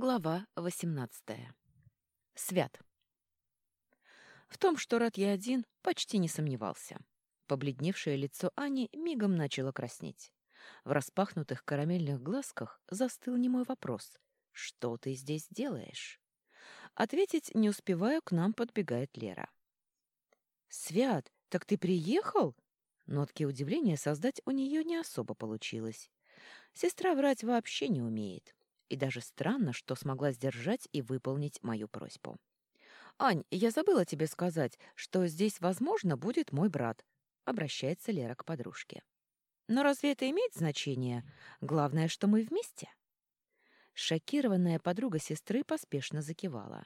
Глава 18. Свят. В том, что рад я один, почти не сомневался. Побледневшее лицо Ани мигом начало краснеть. В распахнутых карамельных глазках застыл немой вопрос. «Что ты здесь делаешь?» Ответить не успеваю, к нам подбегает Лера. «Свят, так ты приехал?» Нотки удивления создать у нее не особо получилось. Сестра врать вообще не умеет. И даже странно, что смогла сдержать и выполнить мою просьбу. «Ань, я забыла тебе сказать, что здесь, возможно, будет мой брат», — обращается Лера к подружке. «Но разве это имеет значение? Главное, что мы вместе». Шокированная подруга сестры поспешно закивала.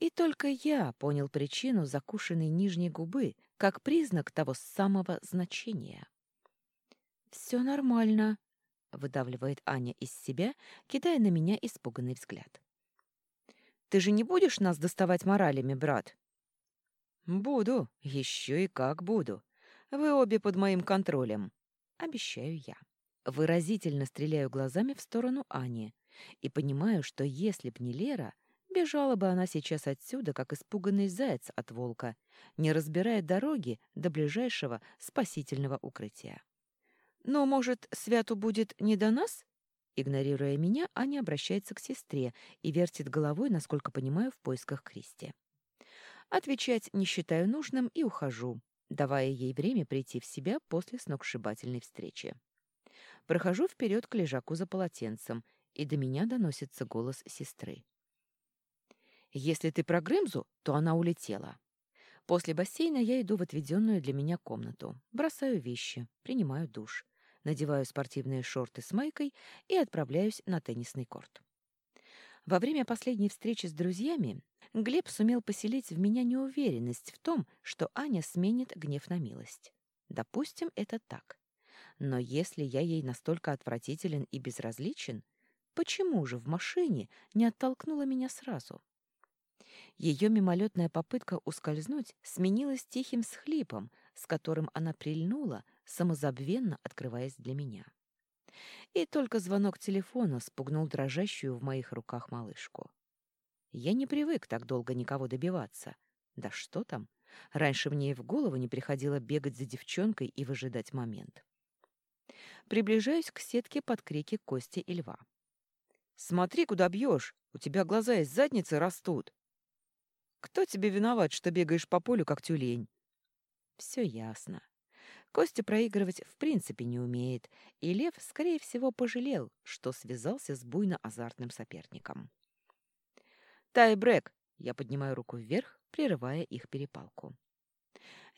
И только я понял причину закушенной нижней губы как признак того самого значения. «Все нормально», выдавливает Аня из себя, кидая на меня испуганный взгляд. Ты же не будешь нас доставать моралями, брат? Буду, еще и как буду. Вы обе под моим контролем, обещаю я. Выразительно стреляю глазами в сторону Ани и понимаю, что если б не Лера, бежала бы она сейчас отсюда, как испуганный заяц от волка, не разбирая дороги до ближайшего спасительного укрытия. Но, может, Святу будет не до нас? Игнорируя меня, Аня обращается к сестре и вертит головой, насколько понимаю, в поисках Кристи. Отвечать не считаю нужным и ухожу, давая ей время прийти в себя после сногсшибательной встречи. Прохожу вперед к лежаку за полотенцем, и до меня доносится голос сестры. «Если ты про Грымзу, то она улетела». После бассейна я иду в отведенную для меня комнату, бросаю вещи, принимаю душ надеваю спортивные шорты с майкой и отправляюсь на теннисный корт. Во время последней встречи с друзьями Глеб сумел поселить в меня неуверенность в том, что Аня сменит гнев на милость. Допустим, это так. Но если я ей настолько отвратителен и безразличен, почему же в машине не оттолкнула меня сразу? Ее мимолетная попытка ускользнуть сменилась тихим схлипом, с которым она прильнула, самозабвенно открываясь для меня. И только звонок телефона спугнул дрожащую в моих руках малышку. Я не привык так долго никого добиваться. Да что там? Раньше мне и в голову не приходило бегать за девчонкой и выжидать момент. Приближаюсь к сетке под крики Кости и Льва. «Смотри, куда бьешь! У тебя глаза из задницы растут!» «Кто тебе виноват, что бегаешь по полю, как тюлень?» «Все ясно. Костя проигрывать в принципе не умеет, и Лев, скорее всего, пожалел, что связался с буйно-азартным соперником. «Тай-брек!» — я поднимаю руку вверх, прерывая их перепалку.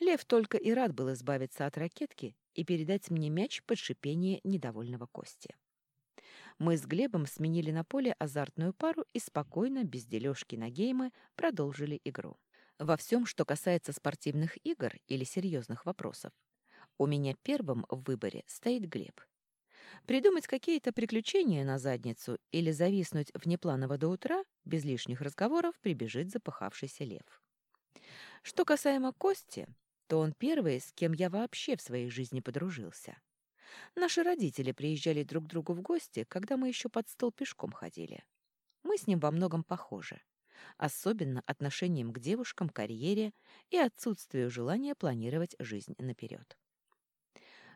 Лев только и рад был избавиться от ракетки и передать мне мяч под шипение недовольного Кости. Мы с Глебом сменили на поле азартную пару и спокойно, без дележки на геймы, продолжили игру. Во всем, что касается спортивных игр или серьезных вопросов, у меня первым в выборе стоит Глеб. Придумать какие-то приключения на задницу или зависнуть внепланово до утра, без лишних разговоров прибежит запыхавшийся лев. Что касаемо Кости, то он первый, с кем я вообще в своей жизни подружился. Наши родители приезжали друг к другу в гости, когда мы еще под стол пешком ходили. Мы с ним во многом похожи. Особенно отношением к девушкам, карьере и отсутствию желания планировать жизнь наперед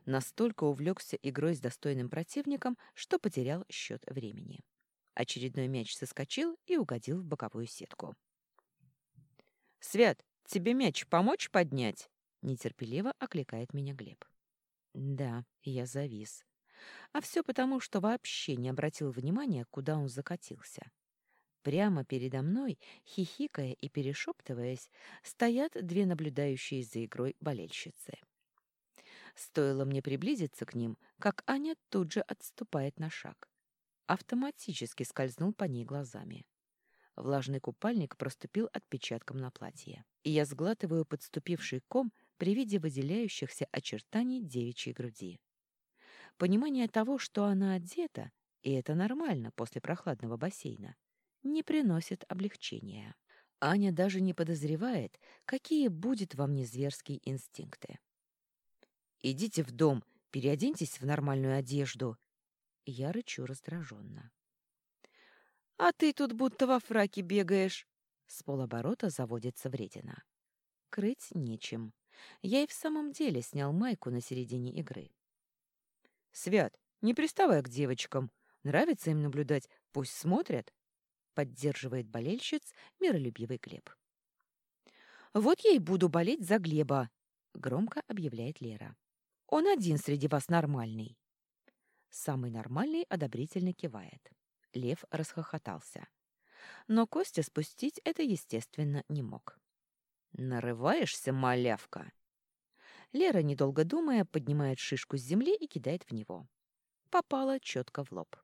настолько увлекся игрой с достойным противником, что потерял счет времени. Очередной мяч соскочил и угодил в боковую сетку. «Свят, тебе мяч помочь поднять?» — нетерпеливо окликает меня Глеб. Да, я завис. А все потому, что вообще не обратил внимания, куда он закатился. Прямо передо мной, хихикая и перешептываясь, стоят две наблюдающие за игрой болельщицы. Стоило мне приблизиться к ним, как Аня тут же отступает на шаг. Автоматически скользнул по ней глазами. Влажный купальник проступил отпечатком на платье, и я сглатываю подступивший ком при виде выделяющихся очертаний девичьей груди. Понимание того, что она одета, и это нормально после прохладного бассейна, не приносит облегчения. Аня даже не подозревает, какие будет во мне зверские инстинкты. Идите в дом, переоденьтесь в нормальную одежду. Я рычу раздраженно. «А ты тут будто во фраке бегаешь!» С полоборота заводится вредина. Крыть нечем. Я и в самом деле снял майку на середине игры. «Свят, не приставай к девочкам. Нравится им наблюдать, пусть смотрят», — поддерживает болельщиц миролюбивый Глеб. «Вот я и буду болеть за Глеба», — громко объявляет Лера. «Он один среди вас нормальный». Самый нормальный одобрительно кивает. Лев расхохотался. Но Костя спустить это, естественно, не мог. «Нарываешься, малявка?» Лера, недолго думая, поднимает шишку с земли и кидает в него. Попала четко в лоб.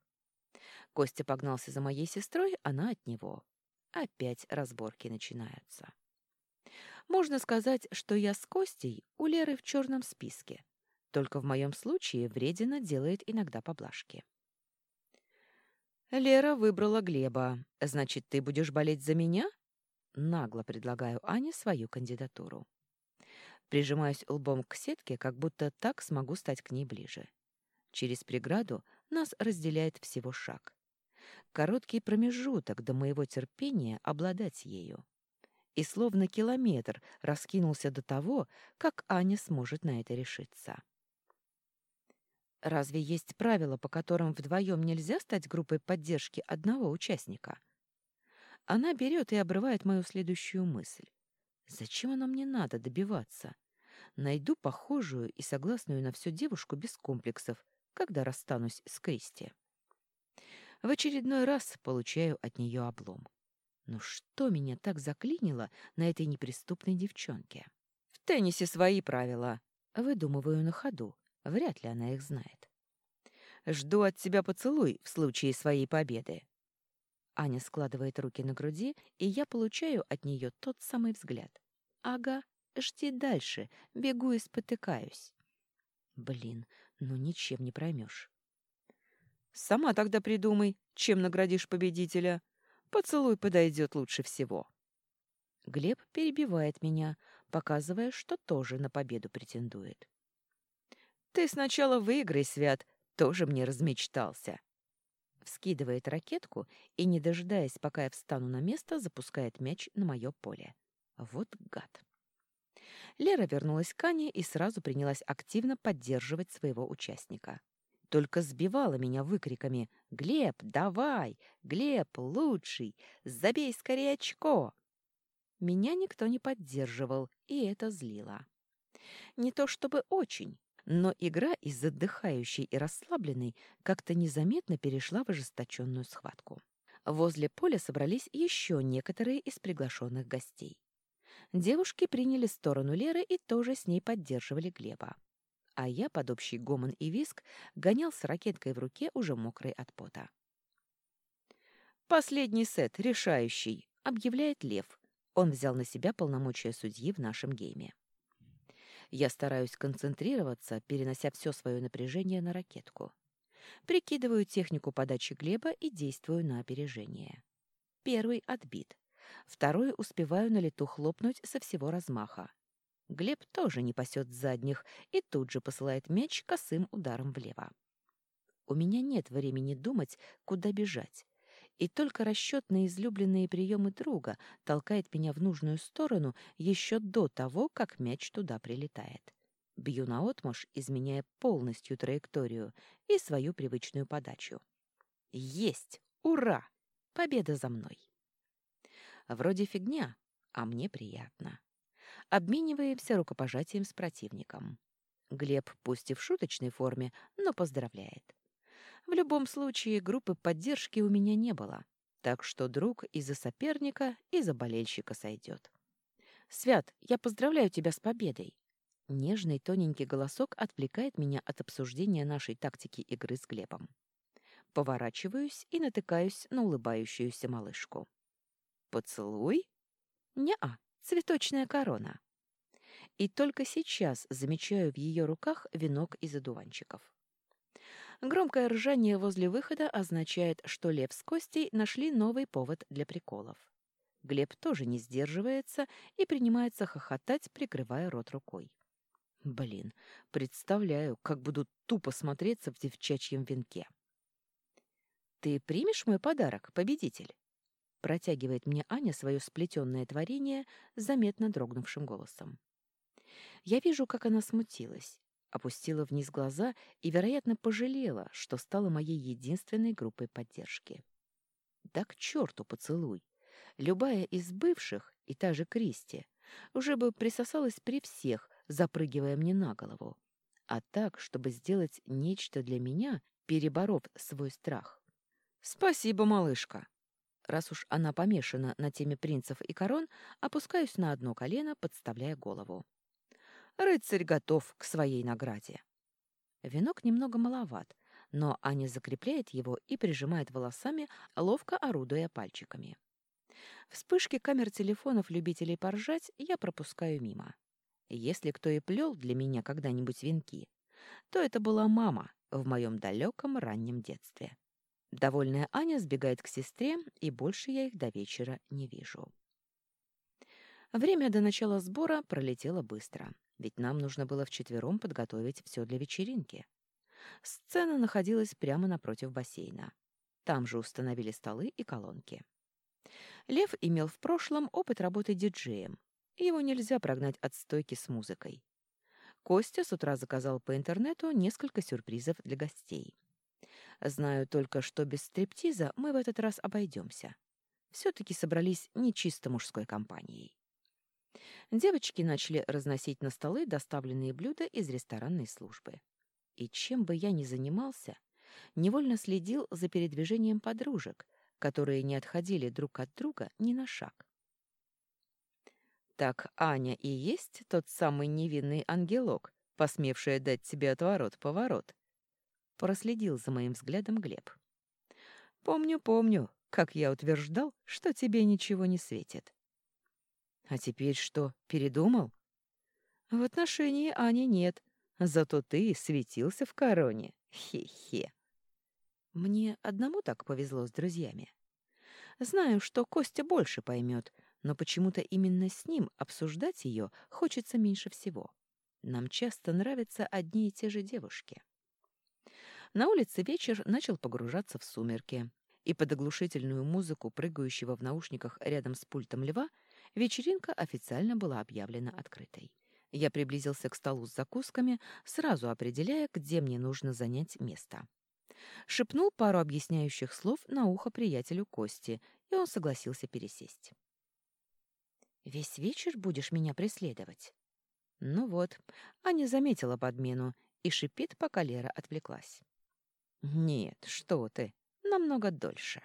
Костя погнался за моей сестрой, она от него. Опять разборки начинаются. Можно сказать, что я с Костей у Леры в черном списке. Только в моем случае вредина делает иногда поблажки. «Лера выбрала Глеба. Значит, ты будешь болеть за меня?» Нагло предлагаю Ане свою кандидатуру. Прижимаюсь лбом к сетке, как будто так смогу стать к ней ближе. Через преграду нас разделяет всего шаг. Короткий промежуток до моего терпения обладать ею. И словно километр раскинулся до того, как Аня сможет на это решиться. Разве есть правила, по которым вдвоем нельзя стать группой поддержки одного участника? Она берет и обрывает мою следующую мысль. Зачем оно мне надо добиваться? Найду похожую и согласную на все девушку без комплексов, когда расстанусь с Кристи. В очередной раз получаю от нее облом. Ну что меня так заклинило на этой неприступной девчонке? В теннисе свои правила. Выдумываю на ходу. Вряд ли она их знает. Жду от тебя поцелуй в случае своей победы. Аня складывает руки на груди, и я получаю от нее тот самый взгляд. Ага, жди дальше, бегу и спотыкаюсь. Блин, ну ничем не проймешь. Сама тогда придумай, чем наградишь победителя. Поцелуй подойдет лучше всего. Глеб перебивает меня, показывая, что тоже на победу претендует. Ты сначала выиграй, Свят, тоже мне размечтался вскидывает ракетку и, не дожидаясь, пока я встану на место, запускает мяч на мое поле. Вот гад. Лера вернулась к Ане и сразу принялась активно поддерживать своего участника. Только сбивала меня выкриками «Глеб, давай! Глеб, лучший! Забей скорее очко!» Меня никто не поддерживал, и это злило. Не то чтобы очень, но игра из отдыхающей и расслабленной как-то незаметно перешла в ожесточенную схватку. Возле поля собрались еще некоторые из приглашенных гостей. Девушки приняли сторону Леры и тоже с ней поддерживали Глеба. А я, под общий гомон и виск, гонял с ракеткой в руке, уже мокрой от пота. «Последний сет, решающий», — объявляет Лев. Он взял на себя полномочия судьи в нашем гейме. Я стараюсь концентрироваться, перенося все свое напряжение на ракетку. Прикидываю технику подачи Глеба и действую на опережение. Первый отбит. Второй успеваю на лету хлопнуть со всего размаха. Глеб тоже не пасет задних и тут же посылает мяч косым ударом влево. У меня нет времени думать, куда бежать и только расчет на излюбленные приемы друга толкает меня в нужную сторону еще до того, как мяч туда прилетает. Бью наотмашь, изменяя полностью траекторию и свою привычную подачу. Есть! Ура! Победа за мной! Вроде фигня, а мне приятно. Обмениваемся рукопожатием с противником. Глеб, пусть и в шуточной форме, но поздравляет. В любом случае, группы поддержки у меня не было, так что друг и за соперника, и за болельщика сойдет. «Свят, я поздравляю тебя с победой!» Нежный тоненький голосок отвлекает меня от обсуждения нашей тактики игры с Глебом. Поворачиваюсь и натыкаюсь на улыбающуюся малышку. «Поцелуй?» «Не-а, цветочная корона». И только сейчас замечаю в ее руках венок из одуванчиков. Громкое ржание возле выхода означает, что Лев с Костей нашли новый повод для приколов. Глеб тоже не сдерживается и принимается хохотать, прикрывая рот рукой. Блин, представляю, как буду тупо смотреться в девчачьем венке. Ты примешь мой подарок, победитель? Протягивает мне Аня свое сплетенное творение заметно дрогнувшим голосом. Я вижу, как она смутилась, опустила вниз глаза и, вероятно, пожалела, что стала моей единственной группой поддержки. Да к черту поцелуй! Любая из бывших, и та же Кристи, уже бы присосалась при всех, запрыгивая мне на голову. А так, чтобы сделать нечто для меня, переборов свой страх. «Спасибо, малышка!» Раз уж она помешана на теме принцев и корон, опускаюсь на одно колено, подставляя голову. Рыцарь готов к своей награде. Венок немного маловат, но Аня закрепляет его и прижимает волосами, ловко орудуя пальчиками. Вспышки камер телефонов любителей поржать я пропускаю мимо. Если кто и плел для меня когда-нибудь венки, то это была мама в моем далеком раннем детстве. Довольная Аня сбегает к сестре, и больше я их до вечера не вижу. Время до начала сбора пролетело быстро, ведь нам нужно было вчетвером подготовить все для вечеринки. Сцена находилась прямо напротив бассейна. Там же установили столы и колонки. Лев имел в прошлом опыт работы диджеем. Его нельзя прогнать от стойки с музыкой. Костя с утра заказал по интернету несколько сюрпризов для гостей. Знаю только, что без стриптиза мы в этот раз обойдемся. Все-таки собрались не чисто мужской компанией. Девочки начали разносить на столы доставленные блюда из ресторанной службы. И чем бы я ни занимался, невольно следил за передвижением подружек, которые не отходили друг от друга ни на шаг. Так Аня и есть тот самый невинный ангелок, посмевший дать тебе отворот-поворот. Проследил за моим взглядом Глеб. Помню, помню, как я утверждал, что тебе ничего не светит. А теперь что, передумал? В отношении Ани нет, зато ты светился в короне. Хе-хе. Мне одному так повезло с друзьями. Знаю, что Костя больше поймет, но почему-то именно с ним обсуждать ее хочется меньше всего. Нам часто нравятся одни и те же девушки. На улице вечер начал погружаться в сумерки, и под оглушительную музыку прыгающего в наушниках рядом с пультом льва вечеринка официально была объявлена открытой. Я приблизился к столу с закусками, сразу определяя, где мне нужно занять место. Шепнул пару объясняющих слов на ухо приятелю Кости, и он согласился пересесть. «Весь вечер будешь меня преследовать?» Ну вот, Аня заметила подмену и шипит, пока Лера отвлеклась. «Нет, что ты, намного дольше».